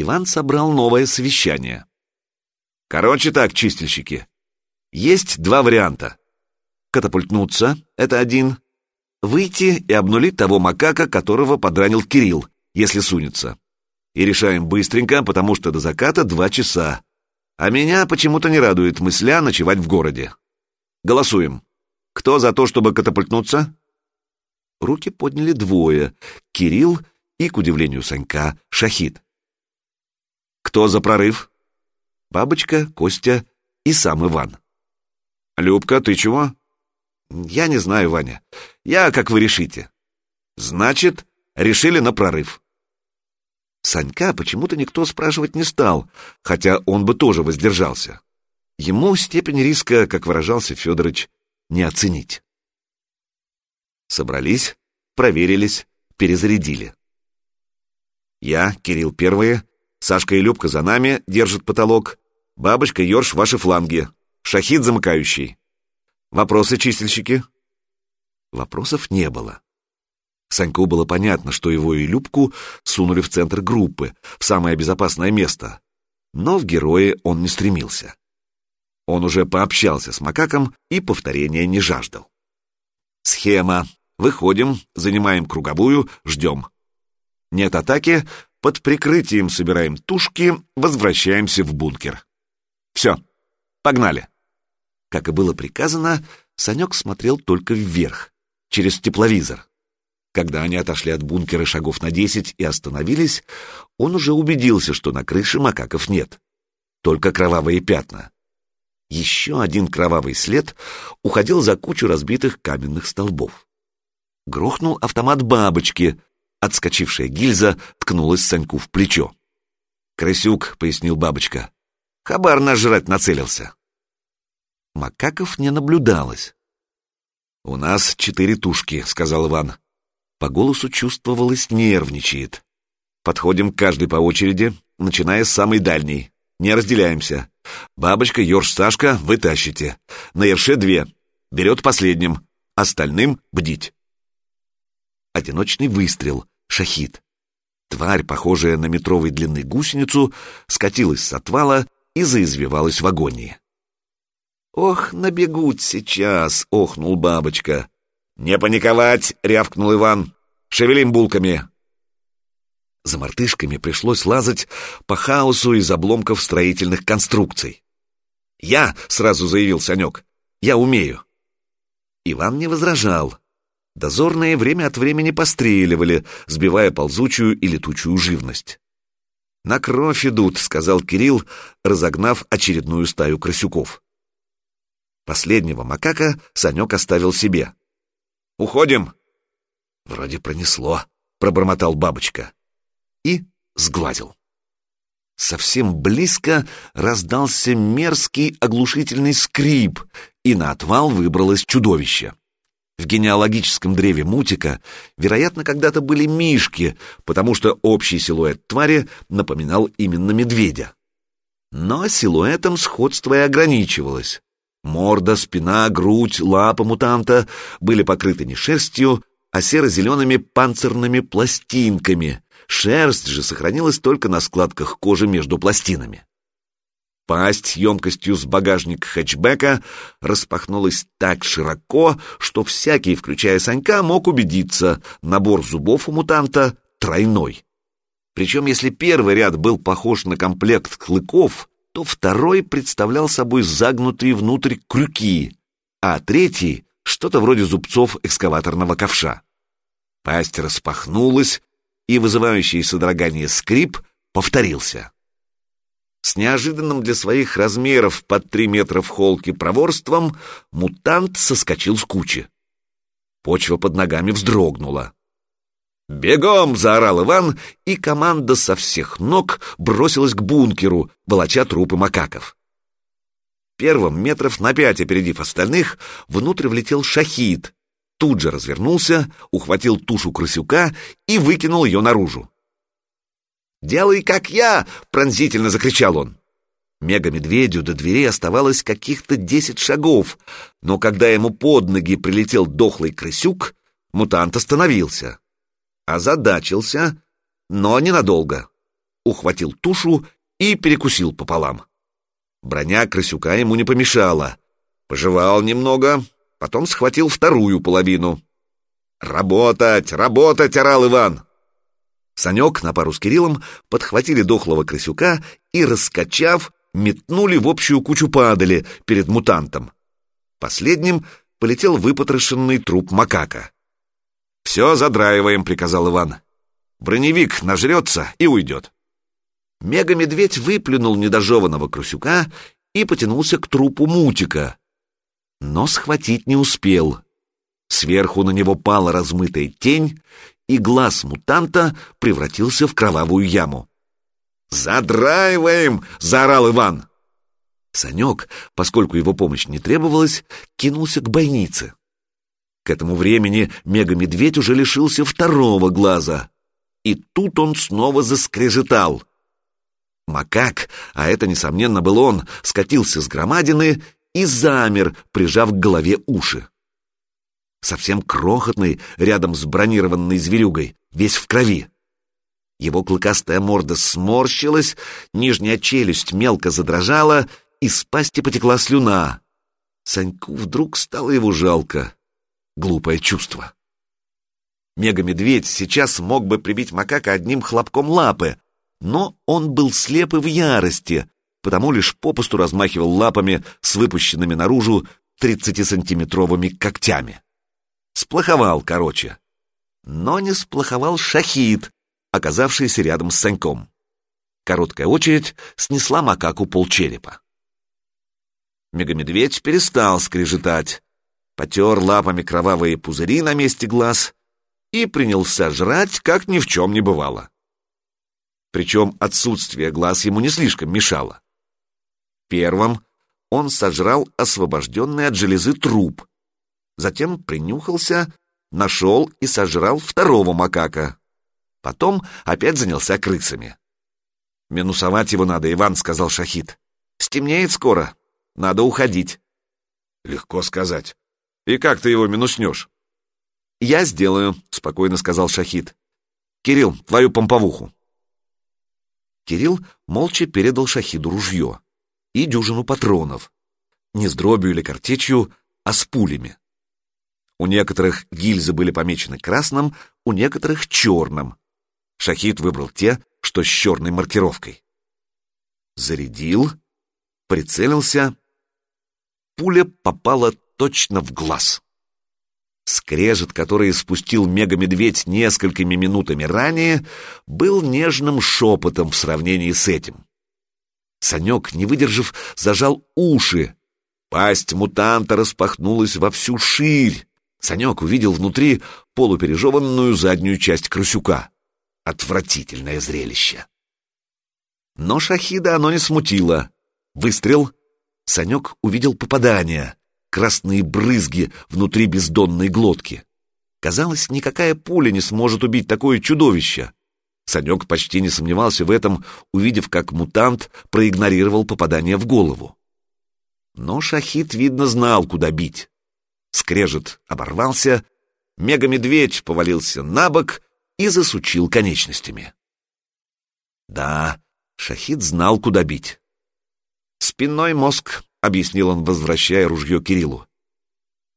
Иван собрал новое совещание. Короче так, чистильщики. Есть два варианта. Катапультнуться — это один. Выйти и обнулить того макака, которого подранил Кирилл, если сунется. И решаем быстренько, потому что до заката два часа. А меня почему-то не радует мысля ночевать в городе. Голосуем. Кто за то, чтобы катапультнуться? Руки подняли двое — Кирилл и, к удивлению Санька, Шахид. Кто за прорыв? Бабочка, Костя и сам Иван. «Любка, ты чего?» «Я не знаю, Ваня. Я, как вы решите». «Значит, решили на прорыв». Санька почему-то никто спрашивать не стал, хотя он бы тоже воздержался. Ему степень риска, как выражался Федорович, не оценить. Собрались, проверились, перезарядили. Я, Кирилл первые, Сашка и Любка за нами, держат потолок, бабочка Йорш ваши фланги, Шахид замыкающий. Вопросы, чистильщики? Вопросов не было. Саньку было понятно, что его и Любку сунули в центр группы, в самое безопасное место. Но в герои он не стремился. Он уже пообщался с макаком и повторения не жаждал. Схема. Выходим, занимаем круговую, ждем. Нет атаки, под прикрытием собираем тушки, возвращаемся в бункер. Все, погнали. Как и было приказано, Санек смотрел только вверх, через тепловизор. Когда они отошли от бункера шагов на десять и остановились, он уже убедился, что на крыше макаков нет. Только кровавые пятна. Еще один кровавый след уходил за кучу разбитых каменных столбов. Грохнул автомат бабочки. Отскочившая гильза ткнулась Саньку в плечо. «Крысюк», — пояснил бабочка. «Хабар наш жрать нацелился». Макаков не наблюдалось. «У нас четыре тушки», — сказал Иван. По голосу чувствовалось, нервничает. Подходим к каждой по очереди, начиная с самой дальней. Не разделяемся. Бабочка, Ёрш, Сашка, вы тащите. На Ерше две. Берет последним. Остальным бдить. Одиночный выстрел. Шахид. Тварь, похожая на метровой длины гусеницу, скатилась с отвала и заизвивалась в агонии. «Ох, набегут сейчас!» — охнул бабочка. «Не паниковать!» — рявкнул Иван. «Шевелим булками!» За мартышками пришлось лазать по хаосу из обломков строительных конструкций. «Я!» — сразу заявил Санек. «Я умею!» Иван не возражал. Дозорные время от времени постреливали, сбивая ползучую и летучую живность. «На кровь идут», — сказал Кирилл, разогнав очередную стаю крысюков. Последнего макака Санек оставил себе. Уходим!» «Вроде пронесло», — пробормотал бабочка. И сгладил. Совсем близко раздался мерзкий оглушительный скрип, и на отвал выбралось чудовище. В генеалогическом древе Мутика, вероятно, когда-то были мишки, потому что общий силуэт твари напоминал именно медведя. Но силуэтом сходство и ограничивалось. Морда, спина, грудь, лапа мутанта были покрыты не шерстью, а серо-зелеными панцирными пластинками. Шерсть же сохранилась только на складках кожи между пластинами. Пасть емкостью с багажник хэтчбека распахнулась так широко, что всякий, включая Санька, мог убедиться, набор зубов у мутанта тройной. Причем, если первый ряд был похож на комплект клыков, то второй представлял собой загнутые внутрь крюки, а третий — что-то вроде зубцов экскаваторного ковша. Пасть распахнулась, и вызывающий содрогание скрип повторился. С неожиданным для своих размеров под три метра в холке проворством мутант соскочил с кучи. Почва под ногами вздрогнула. «Бегом!» — заорал Иван, и команда со всех ног бросилась к бункеру, волоча трупы макаков. Первым, метров на пять опередив остальных, внутрь влетел шахид, тут же развернулся, ухватил тушу крысюка и выкинул ее наружу. «Делай, как я!» — пронзительно закричал он. Мега-медведю до двери оставалось каких-то десять шагов, но когда ему под ноги прилетел дохлый крысюк, мутант остановился озадачился, но ненадолго. ухватил тушу и перекусил пополам. Броня крысюка ему не помешала. Пожевал немного, потом схватил вторую половину. «Работать! Работать!» — орал Иван. Санек на пару с Кириллом подхватили дохлого крысюка и, раскачав, метнули в общую кучу падали перед мутантом. Последним полетел выпотрошенный труп макака. «Все задраиваем», — приказал Иван. «Броневик нажрется и уйдет». Мега-медведь выплюнул недожеванного крысюка и потянулся к трупу мутика. Но схватить не успел. Сверху на него пала размытая тень, и глаз мутанта превратился в кровавую яму. «Задраиваем!» — заорал Иван. Санек, поскольку его помощь не требовалась, кинулся к бойнице. К этому времени мега-медведь уже лишился второго глаза. И тут он снова заскрежетал. Макак, а это, несомненно, был он, скатился с громадины и замер, прижав к голове уши совсем крохотный, рядом с бронированной зверюгой, весь в крови. Его клыкастая морда сморщилась, нижняя челюсть мелко задрожала, из пасти потекла слюна. Саньку вдруг стало его жалко. Глупое чувство. Мега-медведь сейчас мог бы прибить макака одним хлопком лапы, но он был слеп и в ярости, потому лишь попусту размахивал лапами с выпущенными наружу 30-сантиметровыми когтями. Сплоховал, короче. Но не сплоховал шахид, оказавшийся рядом с Саньком. Короткая очередь снесла макаку полчерепа. Мегамедведь перестал скрежетать, потер лапами кровавые пузыри на месте глаз и принялся жрать, как ни в чем не бывало. Причем отсутствие глаз ему не слишком мешало. Первым он сожрал освобожденный от железы труп, затем принюхался, нашел и сожрал второго макака. Потом опять занялся крысами. «Минусовать его надо, Иван», — сказал Шахид. «Стемнеет скоро. Надо уходить». «Легко сказать. И как ты его минуснешь?» «Я сделаю», — спокойно сказал Шахид. «Кирилл, твою помповуху». Кирилл молча передал Шахиду ружье и дюжину патронов. Не с дробью или картечью, а с пулями. У некоторых гильзы были помечены красным, у некоторых черным. Шахид выбрал те, что с черной маркировкой. Зарядил, прицелился. Пуля попала точно в глаз. Скрежет, который спустил мега-медведь несколькими минутами ранее, был нежным шепотом в сравнении с этим. Санек, не выдержав, зажал уши. Пасть мутанта распахнулась во всю ширь. Санек увидел внутри полупережеванную заднюю часть крысюка. Отвратительное зрелище. Но Шахида оно не смутило. Выстрел. Санек увидел попадание. Красные брызги внутри бездонной глотки. Казалось, никакая пуля не сможет убить такое чудовище. Санек почти не сомневался в этом, увидев, как мутант проигнорировал попадание в голову. Но Шахид, видно, знал, куда бить. Скрежет оборвался, мега-медведь повалился на бок и засучил конечностями. Да, Шахид знал, куда бить. «Спинной мозг», — объяснил он, возвращая ружье Кириллу.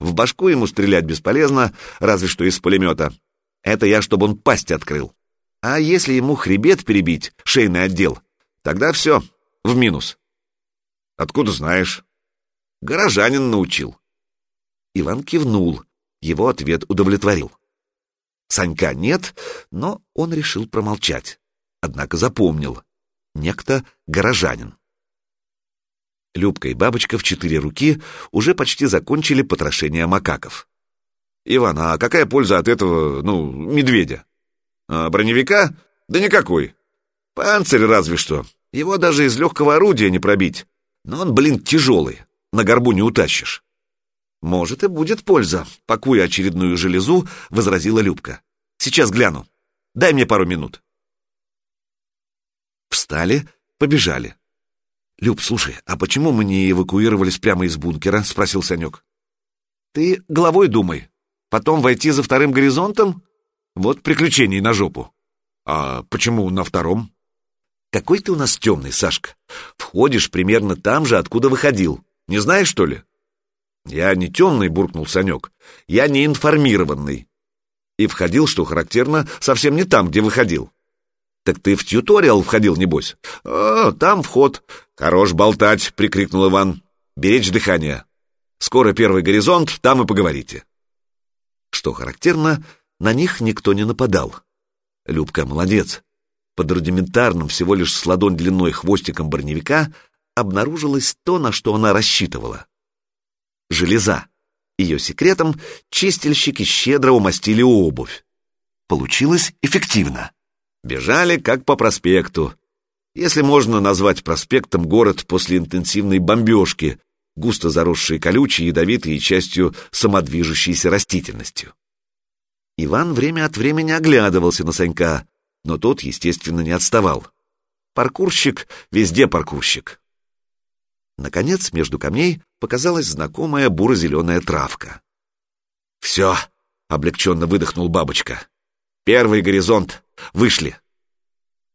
«В башку ему стрелять бесполезно, разве что из пулемета. Это я, чтобы он пасть открыл. А если ему хребет перебить, шейный отдел, тогда все, в минус». «Откуда знаешь?» «Горожанин научил». Иван кивнул. Его ответ удовлетворил. Санька нет, но он решил промолчать. Однако запомнил. Некто горожанин. Любка и Бабочка в четыре руки уже почти закончили потрошение макаков. «Иван, а какая польза от этого, ну, медведя? А броневика? Да никакой. Панцирь разве что. Его даже из легкого орудия не пробить. Но он, блин, тяжелый. На горбу не утащишь. «Может, и будет польза», — пакуя очередную железу, возразила Любка. «Сейчас гляну. Дай мне пару минут». Встали, побежали. «Люб, слушай, а почему мы не эвакуировались прямо из бункера?» — спросил Санек. «Ты головой думай. Потом войти за вторым горизонтом? Вот приключений на жопу». «А почему на втором?» Какой ты у нас темный, Сашка. Входишь примерно там же, откуда выходил. Не знаешь, что ли? Я не темный, буркнул Санек. Я не информированный. И входил, что характерно, совсем не там, где выходил. Так ты в тьюториал входил, небось? А, там вход. Хорош болтать, прикрикнул Иван. Беречь дыхание. Скоро первый горизонт, там и поговорите. Что характерно, на них никто не нападал. Любка молодец. Под рудиментарным, всего лишь с ладонь длиной хвостиком броневика обнаружилось то, на что она рассчитывала. Железа. Ее секретом чистильщики щедро умастили обувь. Получилось эффективно. Бежали как по проспекту. Если можно назвать проспектом город после интенсивной бомбежки, густо заросший колючей, ядовитой и частью самодвижущейся растительностью. Иван время от времени оглядывался на Санька, но тот, естественно, не отставал. Паркурщик везде паркурщик. Наконец, между камней показалась знакомая буро-зеленая травка. «Все!» — облегченно выдохнул бабочка. «Первый горизонт! Вышли!»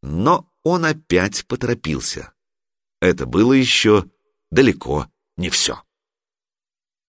Но он опять поторопился. Это было еще далеко не все.